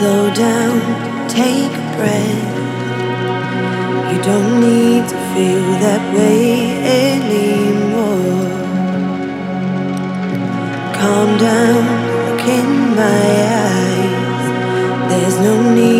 slow down, take a breath. You don't need to feel that way anymore. Calm down, look in my eyes. There's no need.